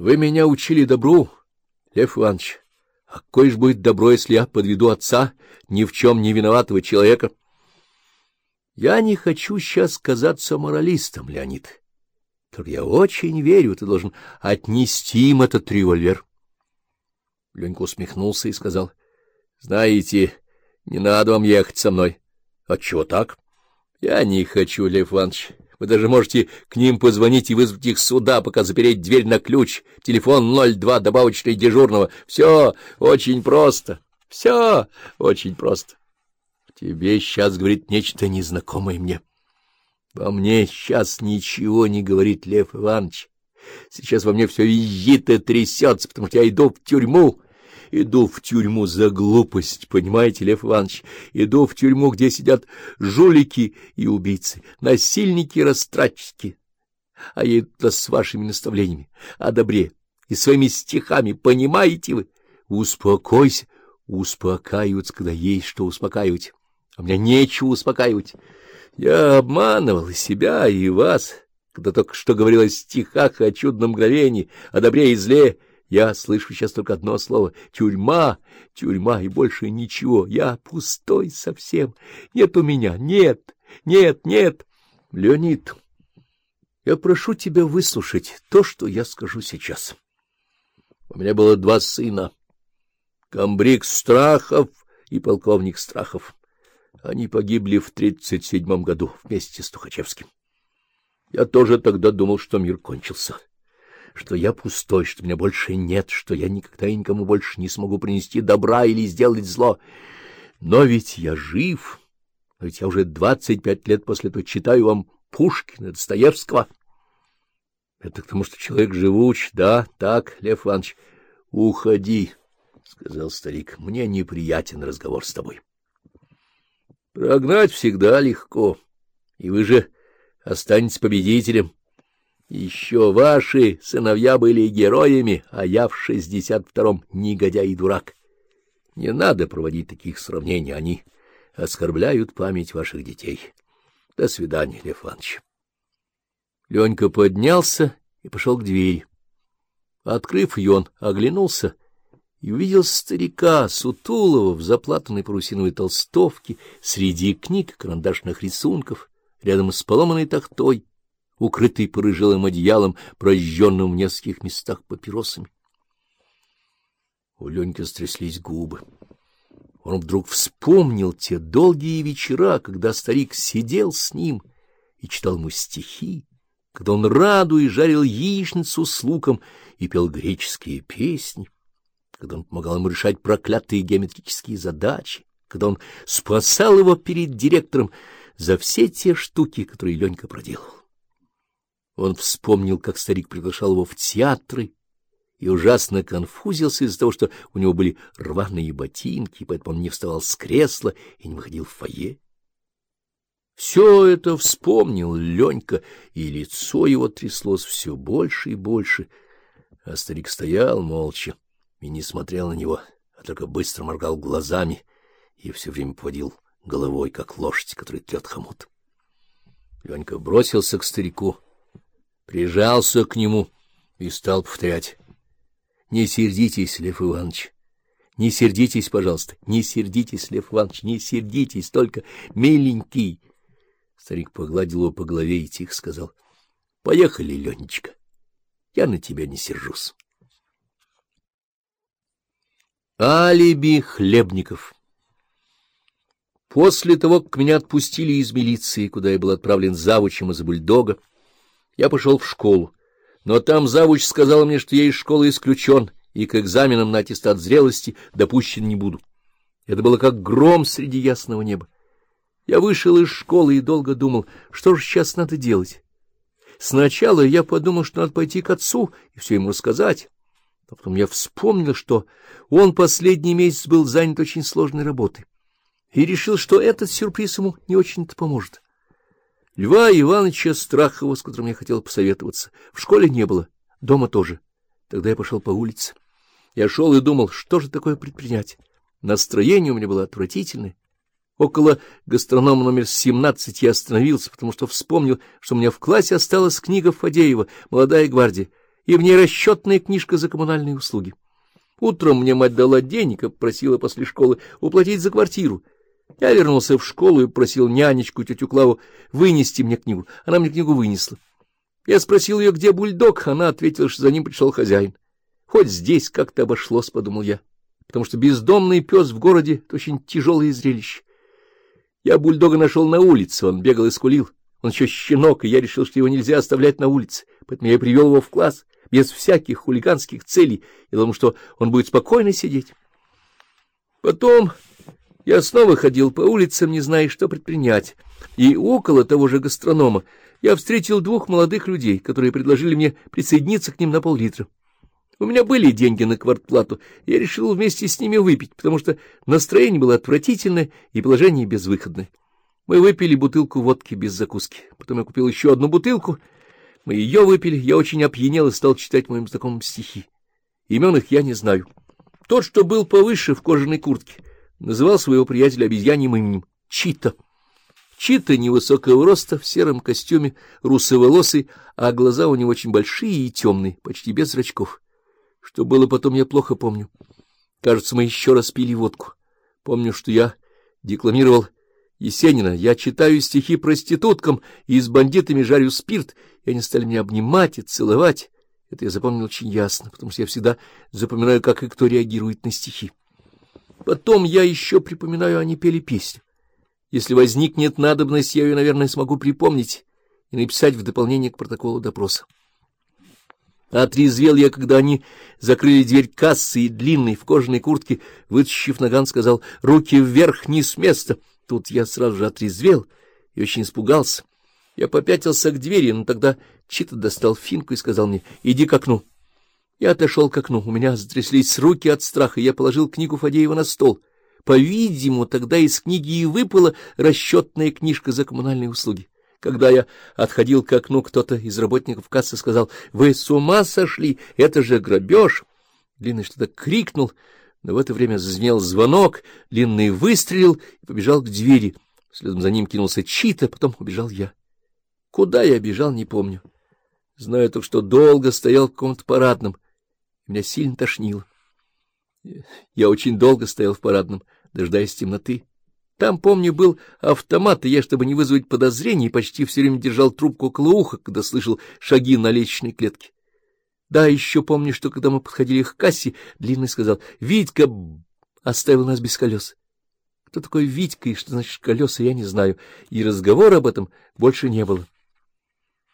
Вы меня учили добру, Лев Иванович. А какое ж будет добро, если я подведу отца, ни в чем не виноватого человека? Я не хочу сейчас казаться моралистом, Леонид. Только я очень верю, ты должен отнести им этот револьвер. Ленька усмехнулся и сказал, — Знаете, не надо вам ехать со мной. — Отчего так? — Я не хочу, Лев Иванович. Вы даже можете к ним позвонить и вызвать их сюда, пока запереть дверь на ключ. Телефон 02, добавочный дежурного. Все очень просто. Все очень просто. Тебе сейчас говорит нечто незнакомое мне. Во мне сейчас ничего не говорит Лев Иванович. Сейчас во мне все визжит и трясется, потому что я иду в тюрьму. Иду в тюрьму за глупость, понимаете, Лев Иванович? Иду в тюрьму, где сидят жулики и убийцы, насильники и растратчики. А я иду с вашими наставлениями о добре и своими стихами, понимаете вы? Успокойся. Успокаиваются, когда есть что успокаивать. А мне нечего успокаивать. Я обманывал себя и вас, когда только что говорил о стихах, о чудном мгновении, о добре и зле. Я слышу сейчас только одно слово — тюрьма, тюрьма и больше ничего. Я пустой совсем. Нет у меня, нет, нет, нет. Леонид, я прошу тебя выслушать то, что я скажу сейчас. У меня было два сына — комбриг Страхов и полковник Страхов. Они погибли в тридцать седьмом году вместе с Тухачевским. Я тоже тогда думал, что мир кончился что я пустой, что меня больше нет, что я никогда и никому больше не смогу принести добра или сделать зло. Но ведь я жив, ведь я уже двадцать пять лет после того читаю вам Пушкина, Достоевского. Это потому, что человек живуч, да, так, Лев Иванович. Уходи, — сказал старик, — мне неприятен разговор с тобой. Прогнать всегда легко, и вы же останетесь победителем. Еще ваши сыновья были героями, а я в шестьдесят втором негодяй и дурак. Не надо проводить таких сравнений, они оскорбляют память ваших детей. До свидания, Лев Иванович. Ленька поднялся и пошел к двери. Открыв ее, он оглянулся и увидел старика Сутулова в заплатанной парусиновой толстовке среди книг карандашных рисунков, рядом с поломанной тахтой, укрытый порыжилым одеялом, прожженным в нескольких местах папиросами. У Леньки стряслись губы. Он вдруг вспомнил те долгие вечера, когда старик сидел с ним и читал ему стихи, когда он радуя жарил яичницу с луком и пел греческие песни, когда он помогал ему решать проклятые геометрические задачи, когда он спасал его перед директором за все те штуки, которые Ленька проделал. Он вспомнил, как старик приглашал его в театры, и ужасно конфузился из-за того, что у него были рваные ботинки, поэтому он не вставал с кресла и не выходил в фойе. Все это вспомнил Ленька, и лицо его тряслось все больше и больше, а старик стоял молча и не смотрел на него, а только быстро моргал глазами и все время поводил головой, как лошадь, которая трет хомут. Ленька бросился к старику прижался к нему и стал повторять. — Не сердитесь, Лев Иванович, не сердитесь, пожалуйста, не сердитесь, Лев Иванович, не сердитесь, только миленький. Старик погладил его по голове и тихо сказал. — Поехали, Ленечка, я на тебя не сержусь. Алиби Хлебников После того, как меня отпустили из милиции, куда я был отправлен завучем из бульдога, я пошел в школу, но там завуч сказала мне, что я из школы исключен и к экзаменам на аттестат зрелости допущен не буду. Это было как гром среди ясного неба. Я вышел из школы и долго думал, что же сейчас надо делать. Сначала я подумал, что надо пойти к отцу и все ему рассказать. Но потом я вспомнил, что он последний месяц был занят очень сложной работой, и решил, что этот сюрприз ему не очень-то поможет. Льва Ивановича Страхова, с которым я хотел посоветоваться, в школе не было, дома тоже. Тогда я пошел по улице. Я шел и думал, что же такое предпринять. Настроение у меня было отвратительное. Около гастронома номер 17 я остановился, потому что вспомнил, что у меня в классе осталась книга Фадеева «Молодая гвардия». и в ней расчетная книжка за коммунальные услуги. Утром мне мать дала денег и просила после школы уплатить за квартиру. Я вернулся в школу и просил нянечку, тетю Клаву, вынести мне книгу. Она мне книгу вынесла. Я спросил ее, где бульдог, она ответила, что за ним пришел хозяин. Хоть здесь как-то обошлось, — подумал я, потому что бездомный пес в городе — это очень тяжелое зрелище. Я бульдога нашел на улице, он бегал и скулил. Он еще щенок, и я решил, что его нельзя оставлять на улице, поэтому я привел его в класс, без всяких хулиганских целей, и думал, что он будет спокойно сидеть. Потом я снова ходил по улицам, не зная, что предпринять, и около того же гастронома я встретил двух молодых людей, которые предложили мне присоединиться к ним на пол-литра. У меня были деньги на квартплату, я решил вместе с ними выпить, потому что настроение было отвратительное и положение безвыходное. Мы выпили бутылку водки без закуски, потом я купил еще одну бутылку, мы ее выпили, я очень опьянел и стал читать моим знакомым стихи. Имен их я не знаю. Тот, что был повыше в кожаной куртке, называл своего приятеля обезьяньим именем — Чита. Чита невысокого роста, в сером костюме, русоволосый, а глаза у него очень большие и темные, почти без зрачков. Что было потом, я плохо помню. Кажется, мы еще раз пили водку. Помню, что я декламировал Есенина. Я читаю стихи проституткам и с бандитами жарю спирт, и они стали меня обнимать и целовать. Это я запомнил очень ясно, потому что я всегда запоминаю, как и кто реагирует на стихи. Потом я еще припоминаю, они пели песню. Если возникнет надобность, я ее, наверное, смогу припомнить и написать в дополнение к протоколу допроса. Отрезвел я, когда они закрыли дверь кассы и длинной в кожаной куртке, вытащив наган, сказал «Руки вверх, не с места». Тут я сразу же отрезвел и очень испугался. Я попятился к двери, но тогда Чита достал финку и сказал мне «Иди к окну». Я отошел к окну, у меня затряслись руки от страха, я положил книгу Фадеева на стол. По-видимому, тогда из книги и выпала расчетная книжка за коммунальные услуги. Когда я отходил к окну, кто-то из работников кассы сказал, — Вы с ума сошли? Это же грабеж! Длинный что-то крикнул, но в это время зазвенел звонок, Длинный выстрелил и побежал к двери. Следом за ним кинулся Чита, потом убежал я. Куда я бежал, не помню. Знаю только, что долго стоял в каком-то парадном. Меня сильно тошнило. Я очень долго стоял в парадном, дожидаясь темноты. Там, помню, был автомат, и я, чтобы не вызвать подозрений, почти все время держал трубку около уха, когда слышал шаги на лестничной клетке. Да, еще помню, что когда мы подходили к кассе, Длинный сказал, «Витька оставил нас без колес». Кто такой Витька и что значит колеса, я не знаю, и разговора об этом больше не было.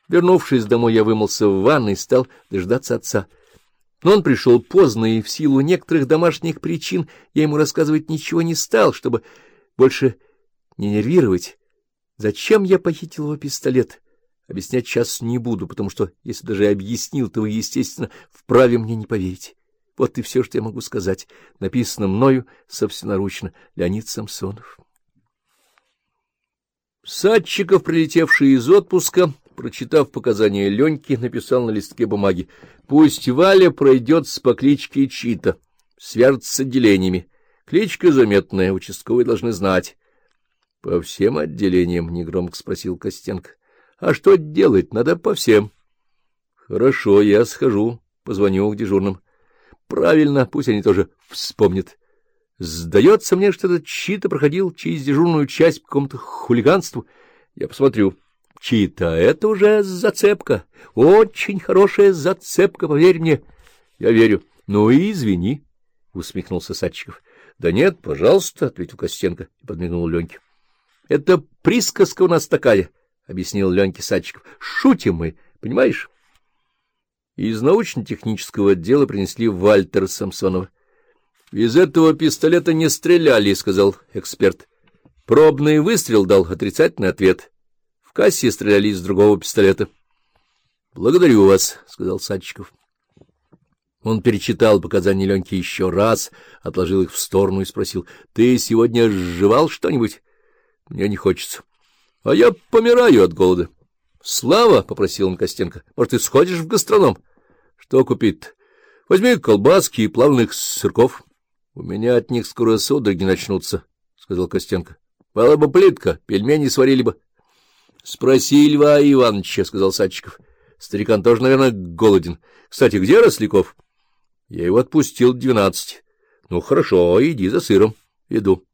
Вернувшись домой, я вымылся в ванной и стал дождаться отца. Но он пришел поздно, и в силу некоторых домашних причин я ему рассказывать ничего не стал, чтобы больше не нервировать. Зачем я похитил его пистолет? Объяснять сейчас не буду, потому что, если даже объяснил, то вы, естественно, вправе мне не поверить. Вот и все, что я могу сказать. Написано мною собственноручно. Леонид Самсонов. Садчиков, прилетевший из отпуска, прочитав показания Леньки, написал на листке бумаги. Пусть Валя пройдет с покличкой Чита, свяжется с отделениями. Кличка заметная, участковые должны знать. — По всем отделениям? — негромко спросил Костенко. — А что делать? Надо по всем. — Хорошо, я схожу, позвоню к дежурным. — Правильно, пусть они тоже вспомнят. Сдается мне, что этот чьи-то проходил через дежурную часть по какому-то хулиганству. Я посмотрю. Чьи-то это уже зацепка. Очень хорошая зацепка, поверь мне. Я верю. Ну и извини, — усмехнулся Садчиков. — Да нет, пожалуйста, — ответил Костенко и подмигнул Леньке. — Это присказка у нас такая, — объяснил Леньке Садчиков. — Шутим мы, понимаешь? Из научно-технического отдела принесли Вальтер Самсонова. — Из этого пистолета не стреляли, — сказал эксперт. Пробный выстрел дал отрицательный ответ. Кассе стреляли из другого пистолета. — Благодарю вас, — сказал Садчиков. Он перечитал показания Леньки еще раз, отложил их в сторону и спросил, — Ты сегодня жевал что-нибудь? — Мне не хочется. — А я помираю от голода. — Слава, — попросил он Костенко, — может, ты сходишь в гастроном? — Что купить Возьми колбаски и плавных сырков. — У меня от них скоро судороги начнутся, — сказал Костенко. — Была бы плитка, пельмени сварили бы. — Спроси Льва Ивановича, — сказал Садчиков. — Старикан тоже, наверное, голоден. Кстати, где Росляков? Я его отпустил двенадцать. Ну, хорошо, иди за сыром. Иду.